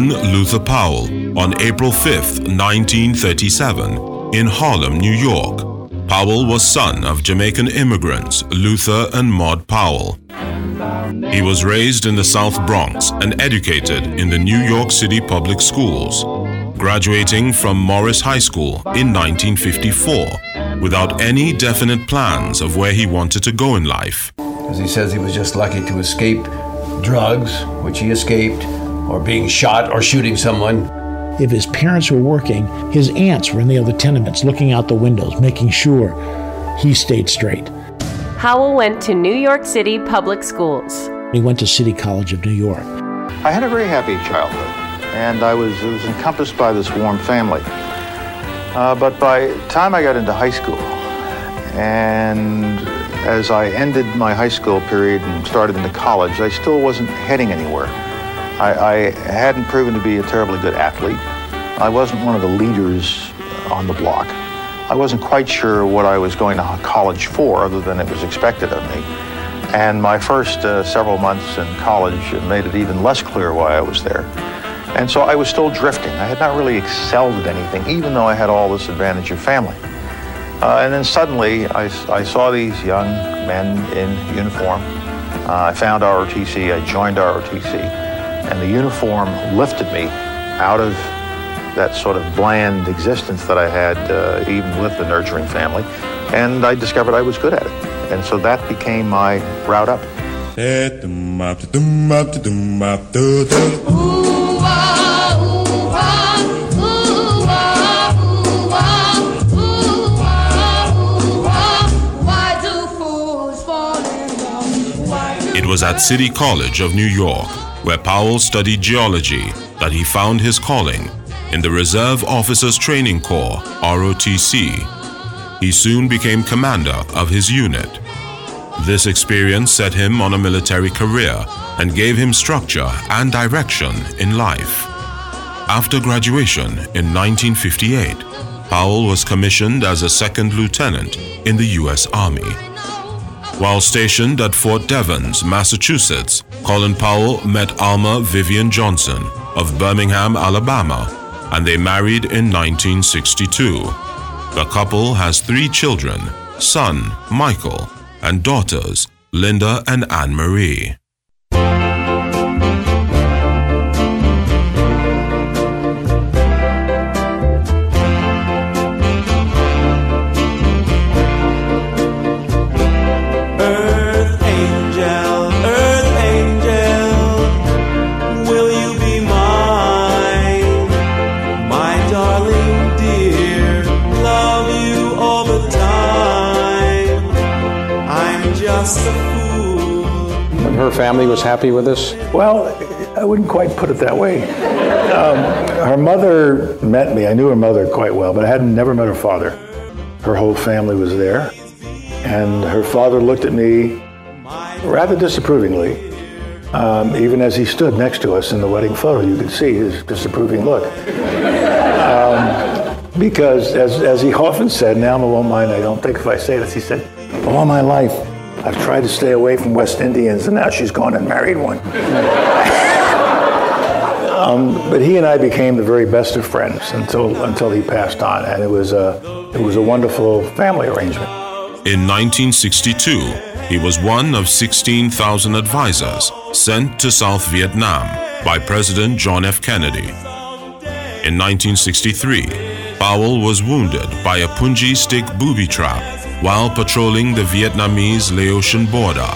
Luther Powell on April 5, 1937, in Harlem, New York. Powell was son of Jamaican immigrants Luther and Maud Powell. He was raised in the South Bronx and educated in the New York City public schools, graduating from Morris High School in 1954 without any definite plans of where he wanted to go in life. As he says, he was just lucky to escape drugs, which he escaped, or being shot or shooting someone. If his parents were working, his aunts were in the other tenements looking out the windows, making sure he stayed straight. Powell went to New York City public schools. He went to City College of New York. I had a very happy childhood, and I was, was encompassed by this warm family. Uh, but by the time I got into high school, and as I ended my high school period and started into college, I still wasn't heading anywhere. I, I hadn't proven to be a terribly good athlete. I wasn't one of the leaders on the block. I wasn't quite sure what I was going to college for, other than it was expected of me. And my first uh, several months in college made it even less clear why I was there. And so I was still drifting. I had not really excelled at anything, even though I had all this advantage of family. Uh, and then suddenly I, I, saw these young men in uniform. Uh, I found ROTC, I joined ROTC, and the uniform lifted me out of that sort of bland existence that I had, uh, even with the nurturing family. And I discovered I was good at it. And so that became my route up. It was at City College of New York, where Powell studied geology, that he found his calling in the Reserve Officers Training Corps, ROTC. He soon became commander of his unit. This experience set him on a military career and gave him structure and direction in life. After graduation in 1958, Powell was commissioned as a second lieutenant in the U.S. Army. While stationed at Fort Devens, Massachusetts, Colin Powell met Alma Vivian Johnson of Birmingham, Alabama, and they married in 1962. The couple has three children son, Michael, and daughters, Linda and Anne Marie. Family was happy with this? Well, I wouldn't quite put it that way. Um, her mother met me. I knew her mother quite well, but I had never met her father. Her whole family was there, and her father looked at me rather disapprovingly. Um, even as he stood next to us in the wedding photo, you could see his disapproving look. Um, because, as, as he often said, now I won't mind, I don't think if I say this, he said, all my life, I've tried to stay away from West Indians, and now she's gone and married one. um, but he and I became the very best of friends until until he passed on, and it was a it was a wonderful family arrangement. In 1962, he was one of 16,000 advisors sent to South Vietnam by President John F. Kennedy. In 1963, Powell was wounded by a punji stick booby trap while patrolling the Vietnamese Laotian border.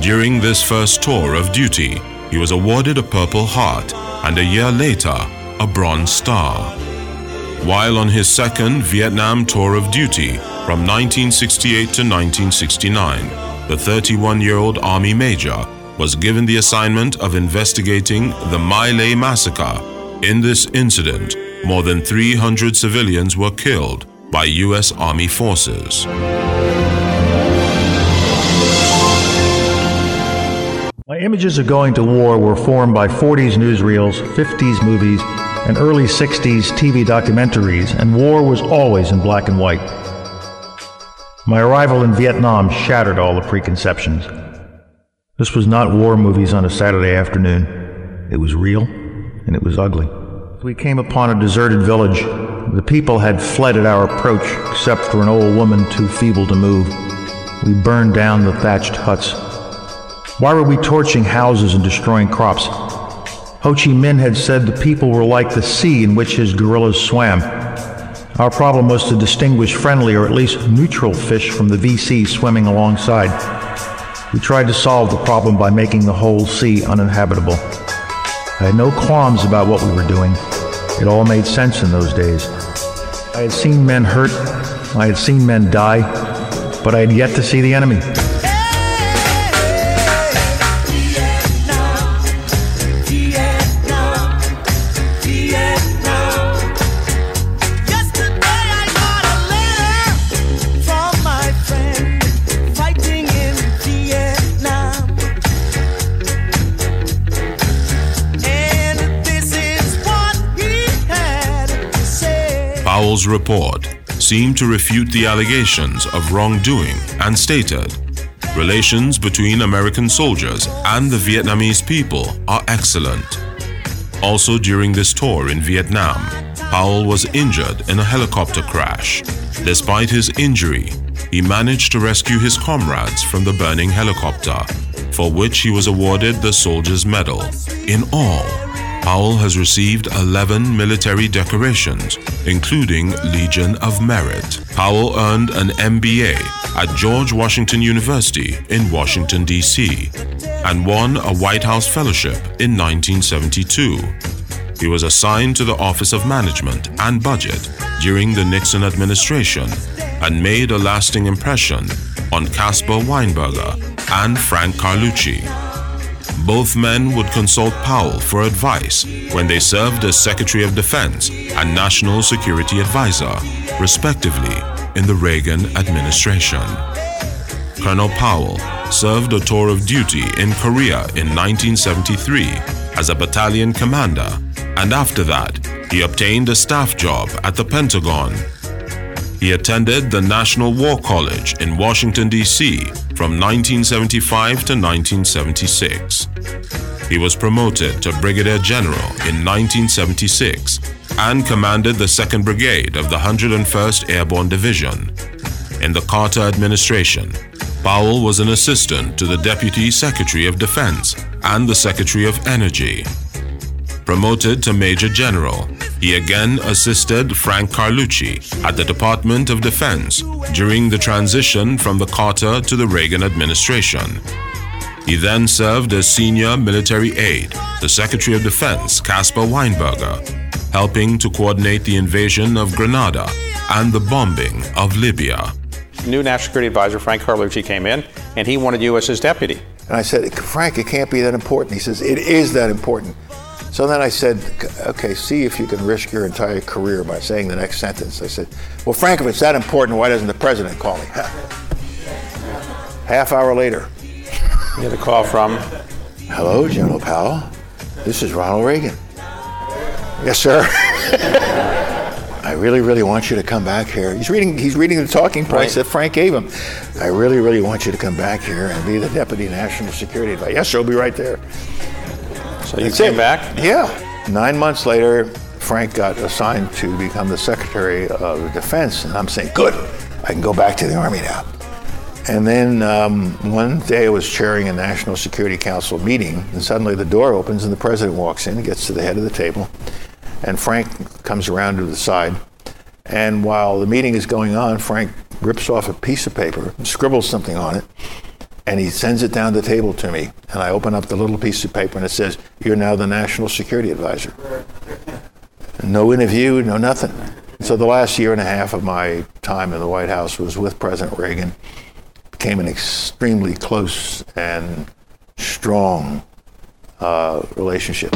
During this first tour of duty, he was awarded a Purple Heart and a year later, a Bronze Star. While on his second Vietnam tour of duty from 1968 to 1969, the 31 year old Army Major was given the assignment of investigating the My Lai massacre. In this incident, more than 300 civilians were killed by U.S. Army forces. My images of going to war were formed by 40s newsreels, 50s movies, and early 60s TV documentaries, and war was always in black and white. My arrival in Vietnam shattered all the preconceptions. This was not war movies on a Saturday afternoon. It was real, and it was ugly. We came upon a deserted village. The people had fled at our approach, except for an old woman too feeble to move. We burned down the thatched huts. Why were we torching houses and destroying crops? Ho Chi Minh had said the people were like the sea in which his guerrillas swam. Our problem was to distinguish friendly or at least neutral fish from the VC swimming alongside. We tried to solve the problem by making the whole sea uninhabitable. I had no qualms about what we were doing. It all made sense in those days. I had seen men hurt, I had seen men die, but I had yet to see the enemy. Powell's report seemed to refute the allegations of wrongdoing and stated relations between American soldiers and the Vietnamese people are excellent. Also, during this tour in Vietnam, Powell was injured in a helicopter crash. Despite his injury, he managed to rescue his comrades from the burning helicopter, for which he was awarded the Soldier's Medal. In all, Powell has received 11 military decorations, including Legion of Merit. Powell earned an MBA at George Washington University in Washington, D.C., and won a White House Fellowship in 1972. He was assigned to the Office of Management and Budget during the Nixon administration and made a lasting impression on Caspar Weinberger and Frank Carlucci. Both men would consult Powell for advice when they served as Secretary of Defense and National Security Advisor, respectively, in the Reagan administration. Colonel Powell served a tour of duty in Korea in 1973 as a battalion commander, and after that, he obtained a staff job at the Pentagon. He attended the National War College in Washington, D.C. from 1975 to 1976. He was promoted to Brigadier General in 1976 and commanded the 2nd Brigade of the 101st Airborne Division. In the Carter administration, Powell was an assistant to the Deputy Secretary of Defense and the Secretary of Energy. Promoted to Major General, he again assisted Frank Carlucci at the Department of Defense during the transition from the Carter to the Reagan administration. He then served as senior military aide to Secretary of Defense Caspar Weinberger, helping to coordinate the invasion of Grenada and the bombing of Libya. New National Security Advisor Frank Carlucci came in, and he wanted you as his deputy. And I said, Frank, it can't be that important. He says, it is that important. So then I said, okay, see if you can risk your entire career by saying the next sentence. I said, well, Frank, if it's that important, why doesn't the president call me? Half hour later. You get a call from? Hello, General Powell. This is Ronald Reagan. Yes, sir. I really, really want you to come back here. He's reading. He's reading the talking points that Frank gave him. I really, really want you to come back here and be the deputy national security advisor. Yes, sir. I'll be right there. So you That's came it. back? Yeah. Nine months later, Frank got assigned to become the Secretary of Defense, and I'm saying, good, I can go back to the Army now. And then um, one day I was chairing a National Security Council meeting, and suddenly the door opens and the president walks in, gets to the head of the table, and Frank comes around to the side. And while the meeting is going on, Frank rips off a piece of paper, scribbles something on it, and he sends it down the table to me. And I open up the little piece of paper and it says, You're now the National Security Advisor. No interview, no nothing. So the last year and a half of my time in the White House was with President Reagan. Became an extremely close and strong uh, relationship.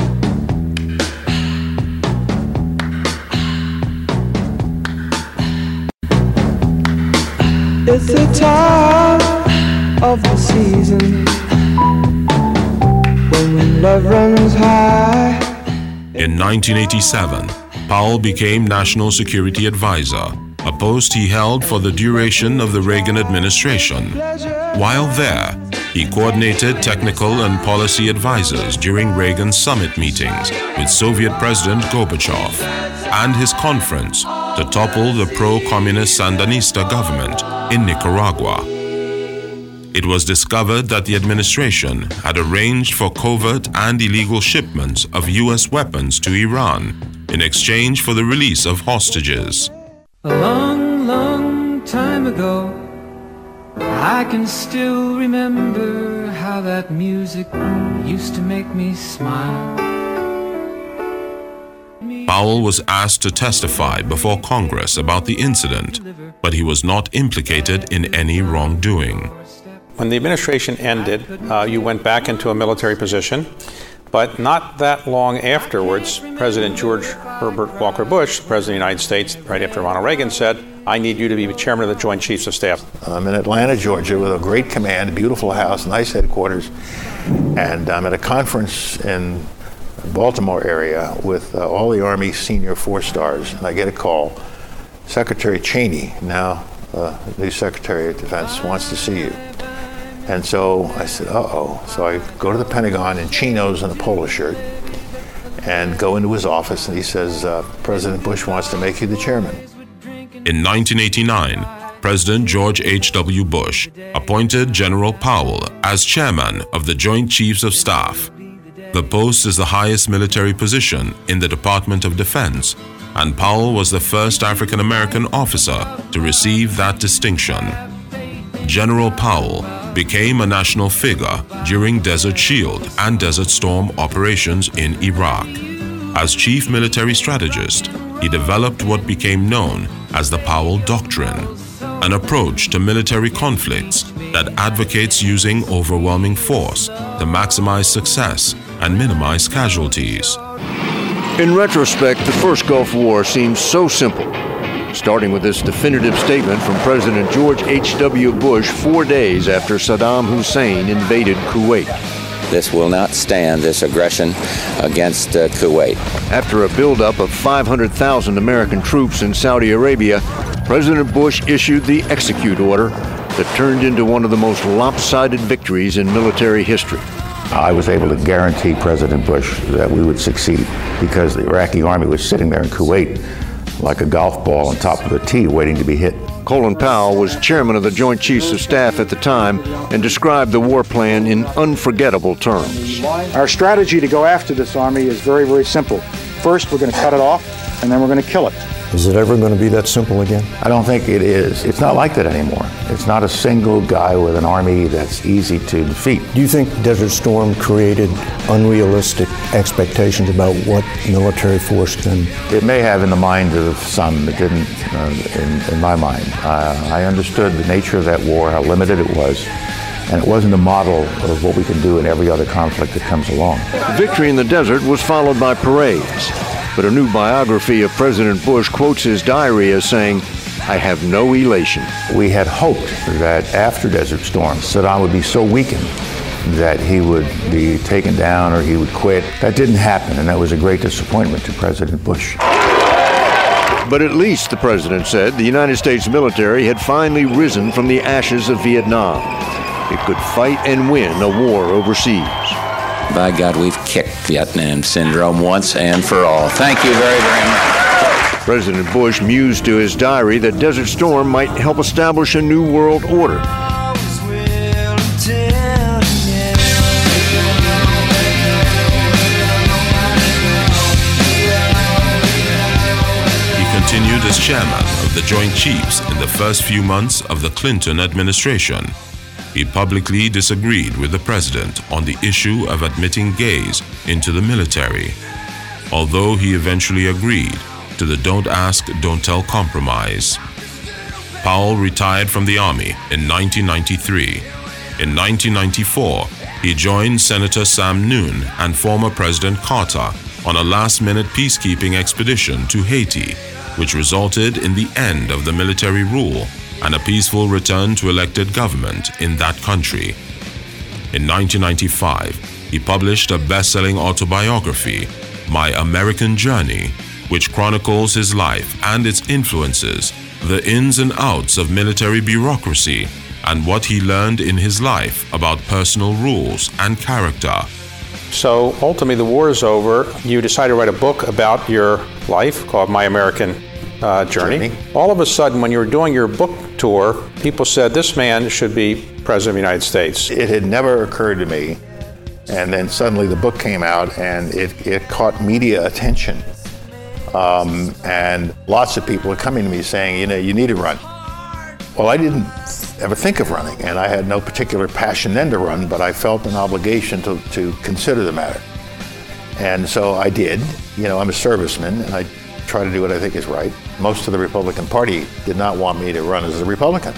It's the time of the season when love runs high. In 1987, Powell became National Security Advisor, a post he held for the duration of the Reagan administration. While there, He coordinated technical and policy advisors during Reagan's summit meetings with Soviet President Gorbachev and his conference to topple the pro communist Sandinista government in Nicaragua. It was discovered that the administration had arranged for covert and illegal shipments of U.S. weapons to Iran in exchange for the release of hostages. A long, long time ago, I can still remember how that music used to make me smile. Powell was asked to testify before Congress about the incident, but he was not implicated in any wrongdoing. When the administration ended, uh, you went back into a military position, but not that long afterwards, President George Herbert Walker Bush, President of the United States, right after Ronald Reagan, said, I need you to be chairman of the Joint Chiefs of Staff. I'm in Atlanta, Georgia, with a great command, beautiful house, nice headquarters, and I'm at a conference in Baltimore area with uh, all the Army senior four stars, and I get a call. Secretary Cheney, now uh, new Secretary of Defense, wants to see you. And so I said, uh oh. So I go to the Pentagon in chinos and a polo shirt and go into his office, and he says, uh, President Bush wants to make you the chairman. In 1989, President George H.W. Bush appointed General Powell as chairman of the Joint Chiefs of Staff. The post is the highest military position in the Department of Defense, and Powell was the first African American officer to receive that distinction. General Powell became a national figure during Desert Shield and Desert Storm operations in Iraq. As chief military strategist, he developed what became known as the Powell Doctrine, an approach to military conflicts that advocates using overwhelming force to maximize success and minimize casualties. In retrospect, the first Gulf War seems so simple starting with this definitive statement from President George H.W. Bush four days after Saddam Hussein invaded Kuwait. This will not stand, this aggression against uh, Kuwait. After a buildup of 500,000 American troops in Saudi Arabia, President Bush issued the execute order that turned into one of the most lopsided victories in military history. I was able to guarantee President Bush that we would succeed because the Iraqi army was sitting there in Kuwait like a golf ball on top of a tee waiting to be hit. Colin Powell was chairman of the Joint Chiefs of Staff at the time and described the war plan in unforgettable terms. Our strategy to go after this army is very, very simple. First, we're going to cut it off, and then we're going to kill it. Is it ever going to be that simple again? I don't think it is. It's not like that anymore. It's not a single guy with an army that's easy to defeat. Do you think Desert Storm created unrealistic expectations about what military force can? It may have in the mind of some, it didn't uh, in, in, my mind. Uh, I understood the nature of that war, how limited it was. And it wasn't a model of what we can do in every other conflict that comes along. Victory in the desert was followed by parades but a new biography of President Bush quotes his diary as saying, I have no elation. We had hoped that after Desert Storm, Saddam would be so weakened that he would be taken down or he would quit. That didn't happen, and that was a great disappointment to President Bush. But at least, the president said, the United States military had finally risen from the ashes of Vietnam. It could fight and win a war overseas. By God, we've kicked Vietnam syndrome once and for all. Thank you very, very much. President Bush mused to his diary that Desert Storm might help establish a new world order. He continued as chairman of the Joint Chiefs in the first few months of the Clinton administration he publicly disagreed with the president on the issue of admitting gays into the military, although he eventually agreed to the Don't Ask, Don't Tell compromise. Powell retired from the Army in 1993. In 1994, he joined Senator Sam Nunn and former President Carter on a last minute peacekeeping expedition to Haiti, which resulted in the end of the military rule and a peaceful return to elected government in that country. In 1995, he published a best selling autobiography, My American Journey, which chronicles his life and its influences, the ins and outs of military bureaucracy, and what he learned in his life about personal rules and character. So ultimately, the war is over. You decide to write a book about your life called My American uh, journey. journey. All of a sudden, when you were doing your book tour, people said this man should be president of the United States. It had never occurred to me. And then suddenly the book came out and it, it caught media attention. Um, and lots of people are coming to me saying, you know, you need to run. Well, I didn't ever think of running, and I had no particular passion then to run, but I felt an obligation to, to consider the matter. And so I did. You know, I'm a serviceman, and I try to do what I think is right. Most of the Republican Party did not want me to run as a Republican.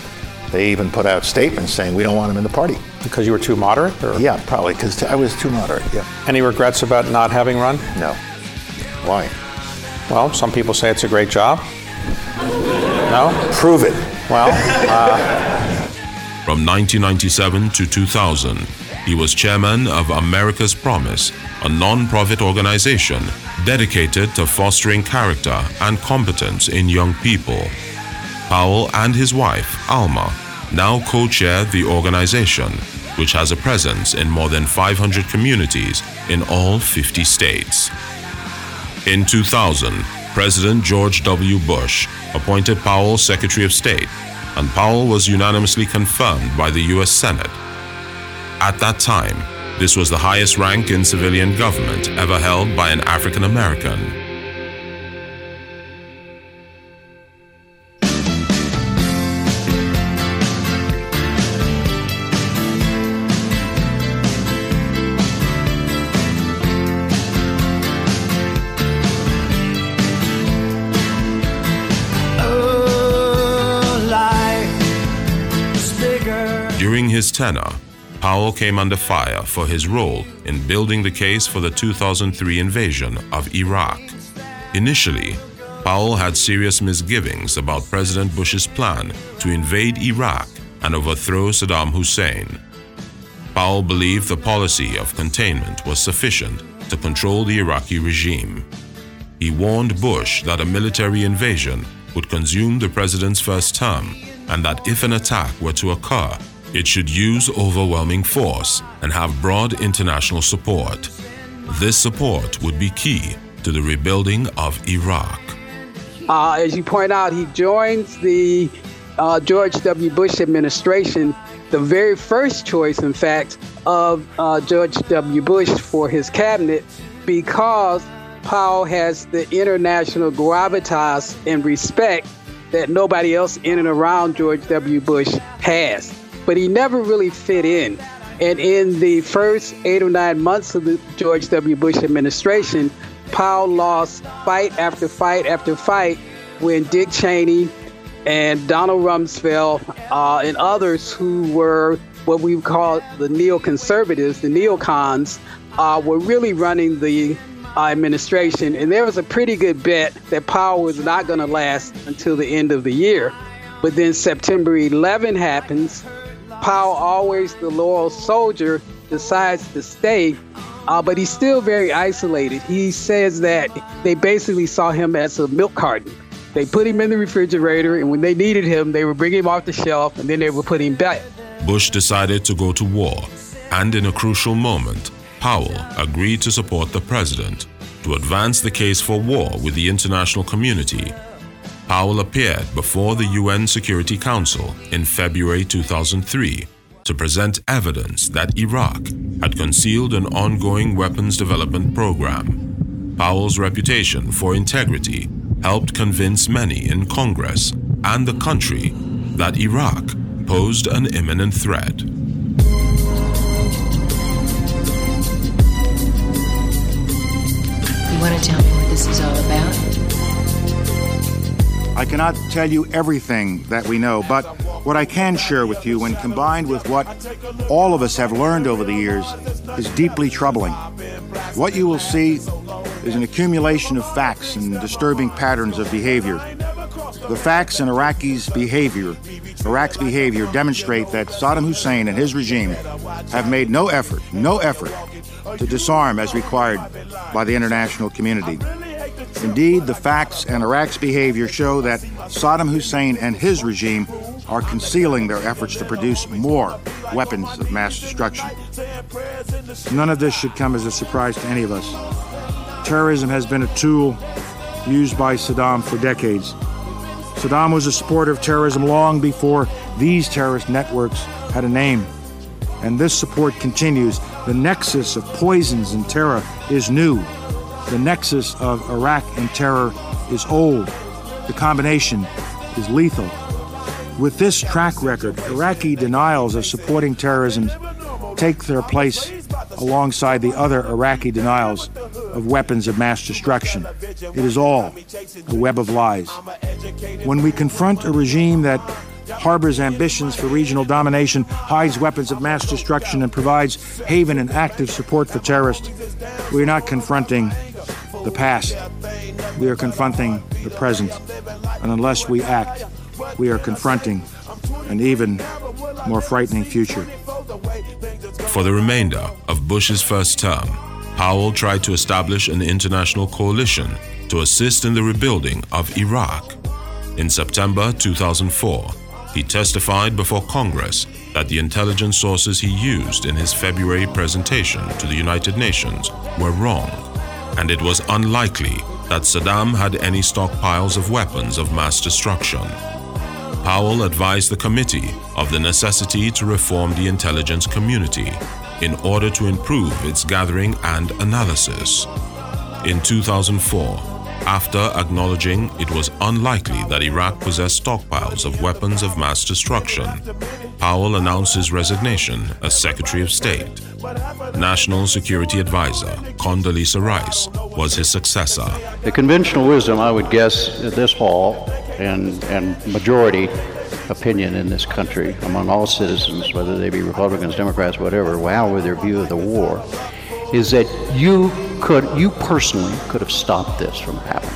They even put out statements saying we don't want him in the party. Because you were too moderate? Or? Yeah, probably because I was too moderate. Yeah. Any regrets about not having run? No. Why? Well, some people say it's a great job. No? Prove it. Well, uh... from 1997 to 2000, he was chairman of America's Promise, a non-profit organization dedicated to fostering character and competence in young people. Powell and his wife, Alma, now co chair the organization, which has a presence in more than 500 communities in all 50 states. In 2000, President George W. Bush appointed Powell Secretary of State, and Powell was unanimously confirmed by the U.S. Senate. At that time, this was the highest rank in civilian government ever held by an African American. During his tenure, Powell came under fire for his role in building the case for the 2003 invasion of Iraq. Initially, Powell had serious misgivings about President Bush's plan to invade Iraq and overthrow Saddam Hussein. Powell believed the policy of containment was sufficient to control the Iraqi regime. He warned Bush that a military invasion would consume the president's first term and that if an attack were to occur, it should use overwhelming force and have broad international support. This support would be key to the rebuilding of Iraq. Uh, as you point out, he joins the uh, George W. Bush administration, the very first choice, in fact, of uh, George W. Bush for his cabinet because Powell has the international gravitas and respect that nobody else in and around George W. Bush has but he never really fit in. And in the first eight or nine months of the George W. Bush administration, Powell lost fight after fight after fight when Dick Cheney and Donald Rumsfeld uh, and others who were what we call the neoconservatives, the neocons, uh, were really running the uh, administration. And there was a pretty good bet that Powell was not going to last until the end of the year. But then September 11 happens, Powell, always the loyal soldier, decides to stay, uh, but he's still very isolated. He says that they basically saw him as a milk carton. They put him in the refrigerator, and when they needed him, they would bring him off the shelf, and then they would put him back. Bush decided to go to war, and in a crucial moment, Powell agreed to support the president to advance the case for war with the international community Powell appeared before the UN Security Council in February 2003 to present evidence that Iraq had concealed an ongoing weapons development program. Powell's reputation for integrity helped convince many in Congress and the country that Iraq posed an imminent threat. You want to tell me what this is all about? I cannot tell you everything that we know, but what I can share with you, when combined with what all of us have learned over the years, is deeply troubling. What you will see is an accumulation of facts and disturbing patterns of behavior. The facts in Iraqis' behavior, Iraq's behavior, demonstrate that Saddam Hussein and his regime have made no effort, no effort to disarm as required by the international community. Indeed, the facts and Iraq's behavior show that Saddam Hussein and his regime are concealing their efforts to produce more weapons of mass destruction. None of this should come as a surprise to any of us. Terrorism has been a tool used by Saddam for decades. Saddam was a supporter of terrorism long before these terrorist networks had a name. And this support continues. The nexus of poisons and terror is new. The nexus of Iraq and terror is old. The combination is lethal. With this track record, Iraqi denials of supporting terrorism take their place alongside the other Iraqi denials of weapons of mass destruction. It is all a web of lies. When we confront a regime that harbors ambitions for regional domination, hides weapons of mass destruction, and provides haven and active support for terrorists, we are not confronting the past. We are confronting the present. And unless we act, we are confronting an even more frightening future. For the remainder of Bush's first term, Powell tried to establish an international coalition to assist in the rebuilding of Iraq. In September 2004, he testified before Congress that the intelligence sources he used in his February presentation to the United Nations were wrong, and it was unlikely that Saddam had any stockpiles of weapons of mass destruction. Powell advised the committee of the necessity to reform the intelligence community in order to improve its gathering and analysis. In 2004, after acknowledging it was unlikely that Iraq possessed stockpiles of weapons of mass destruction, Powell announced his resignation as Secretary of State. National Security Advisor Condoleezza Rice was his successor. The conventional wisdom, I would guess, at this hall and, and majority opinion in this country among all citizens, whether they be Republicans, Democrats, whatever, however their view of the war, is that you could, you personally could have stopped this from happening.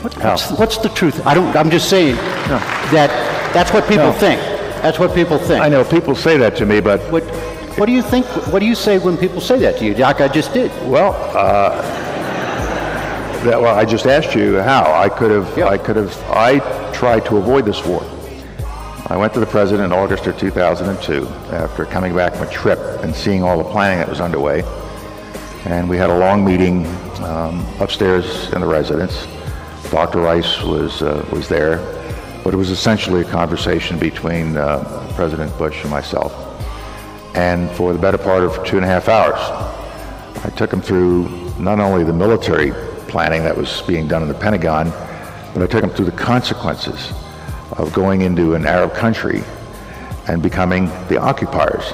What, what's, what's, the truth? I don't. I'm just saying no. that that's what people no. think. That's what people think. I know people say that to me, but what, what do you think? What do you say when people say that to you, Doc? I just did. Well, uh, that, well, I just asked you how I could have. I could have. I tried to avoid this war. I went to the president in August of 2002 after coming back from a trip and seeing all the planning that was underway. And we had a long meeting um, upstairs in the residence. Dr. Rice was uh, was there, but it was essentially a conversation between uh, President Bush and myself and for the better part of two and a half hours. I took him through not only the military planning that was being done in the Pentagon, but I took him through the consequences of going into an Arab country and becoming the occupiers.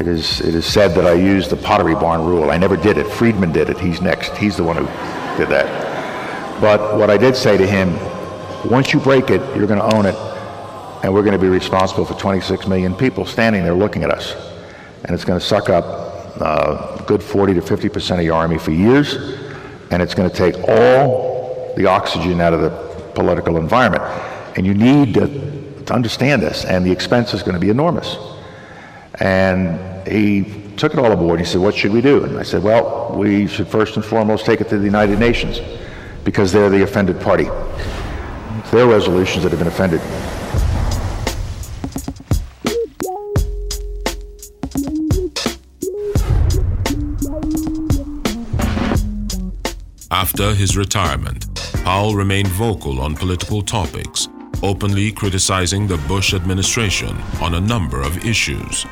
It is, it is said that I used the pottery barn rule. I never did it. Friedman did it. He's next. He's the one who did that. But what I did say to him, once you break it, you're going to own it and we're going to be responsible for 26 million people standing there looking at us. And it's going to suck up uh, a good 40 to 50 percent of your army for years, and it's going to take all the oxygen out of the political environment. And you need to, to understand this, and the expense is going to be enormous. And he took it all aboard. And he said, What should we do? And I said, Well, we should first and foremost take it to the United Nations because they're the offended party. Their resolutions that have been offended. After his retirement, Powell remained vocal on political topics, openly criticizing the Bush administration on a number of issues.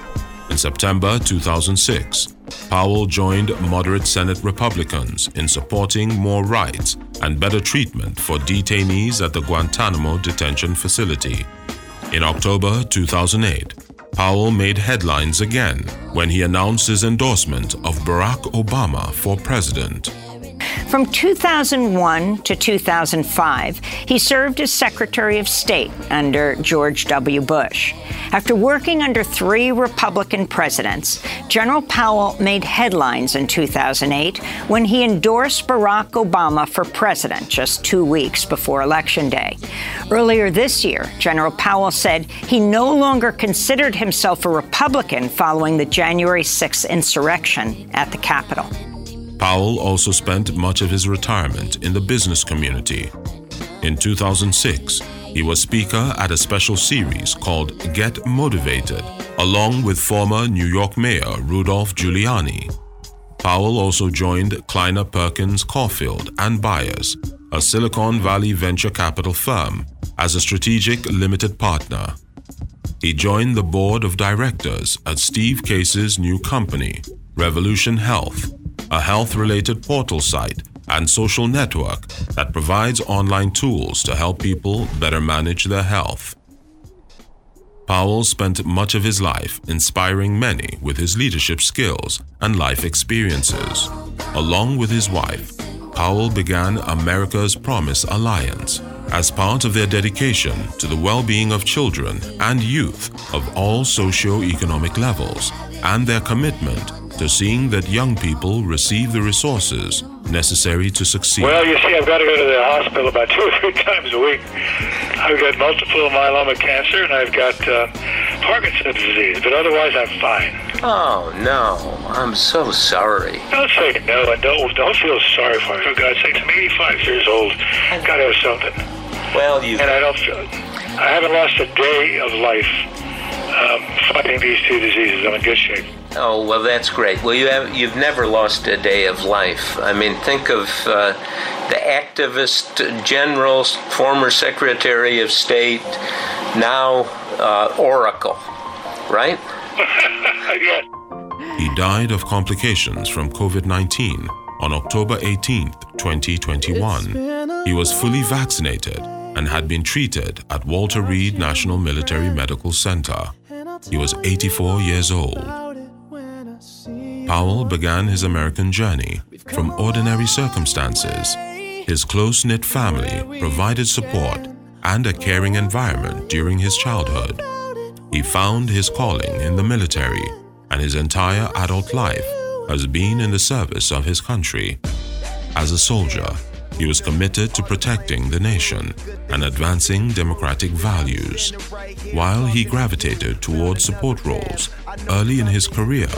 In September 2006, Powell joined moderate Senate Republicans in supporting more rights and better treatment for detainees at the Guantanamo detention facility. In October 2008, Powell made headlines again when he announced his endorsement of Barack Obama for president. From 2001 to 2005, he served as Secretary of State under George W. Bush. After working under three Republican presidents, General Powell made headlines in 2008 when he endorsed Barack Obama for president just two weeks before Election Day. Earlier this year, General Powell said he no longer considered himself a Republican following the January 6th insurrection at the Capitol. Powell also spent much of his retirement in the business community. In 2006, He was speaker at a special series called Get Motivated, along with former New York Mayor Rudolph Giuliani. Powell also joined Kleiner Perkins Caufield and Byers, a Silicon Valley venture capital firm, as a strategic limited partner. He joined the board of directors at Steve Case's new company, Revolution Health, a health related portal site and social network that provides online tools to help people better manage their health. Powell spent much of his life inspiring many with his leadership skills and life experiences. Along with his wife, Powell began America's Promise Alliance as part of their dedication to the well being of children and youth of all socio-economic levels and their commitment to seeing that young people receive the resources necessary to succeed. Well, you see, I've got to go to the hospital about two or three times a week. I've got multiple myeloma cancer and I've got uh, Parkinson's disease, but otherwise I'm fine. Oh, no. I'm so sorry. Don't say no and don't, don't feel sorry for me. For God's sake, I'm 85 years old. I've Got to have something. Well, you. And I don't feel. I haven't lost a day of life um, fighting these two diseases. I'm in good shape. Oh well, that's great. Well, you have you've never lost a day of life. I mean, think of uh, the activist general, former Secretary of State, now uh, Oracle, right? yes. He died of complications from COVID 19 on October 18, 2021. He was fully vaccinated and had been treated at Walter Reed National Military Medical Center. He was 84 years old. Powell began his American journey from ordinary circumstances. His close knit family provided support and a caring environment during his childhood. He found his calling in the military, and his entire adult life has been in the service of his country. As a soldier, he was committed to protecting the nation and advancing democratic values. While he gravitated toward support roles early in his career,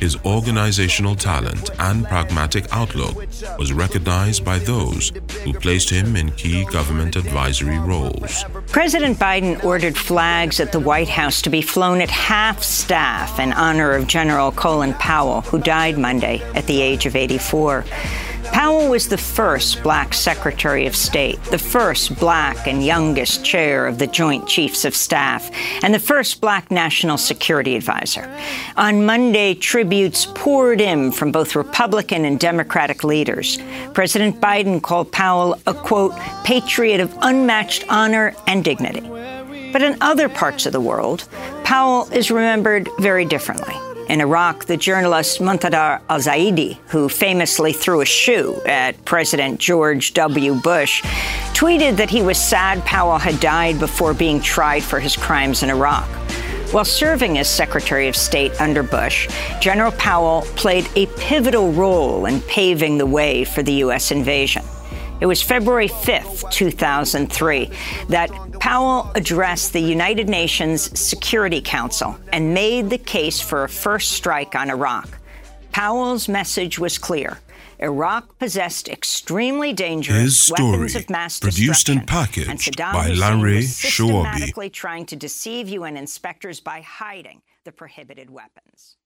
his organizational talent and pragmatic outlook was recognized by those who placed him in key government advisory roles. President Biden ordered flags at the White House to be flown at half staff in honor of General Colin Powell, who died Monday at the age of 84. Powell was the first black Secretary of State, the first black and youngest chair of the Joint Chiefs of Staff, and the first black National Security Advisor. On Monday, tributes poured in from both Republican and Democratic leaders. President Biden called Powell a, quote, patriot of unmatched honor and dignity. But in other parts of the world, Powell is remembered very differently. In Iraq, the journalist Muntadar al Zaidi, who famously threw a shoe at President George W. Bush, tweeted that he was sad Powell had died before being tried for his crimes in Iraq. While serving as Secretary of State under Bush, General Powell played a pivotal role in paving the way for the U.S. invasion. It was February 5th, 2003, that Powell addressed the United Nations Security Council and made the case for a first strike on Iraq. Powell's message was clear. Iraq possessed extremely dangerous weapons of mass produced and destruction, packaged and Saddam by Hussein Larry was Shoabi. systematically trying to deceive UN inspectors by hiding the prohibited weapons.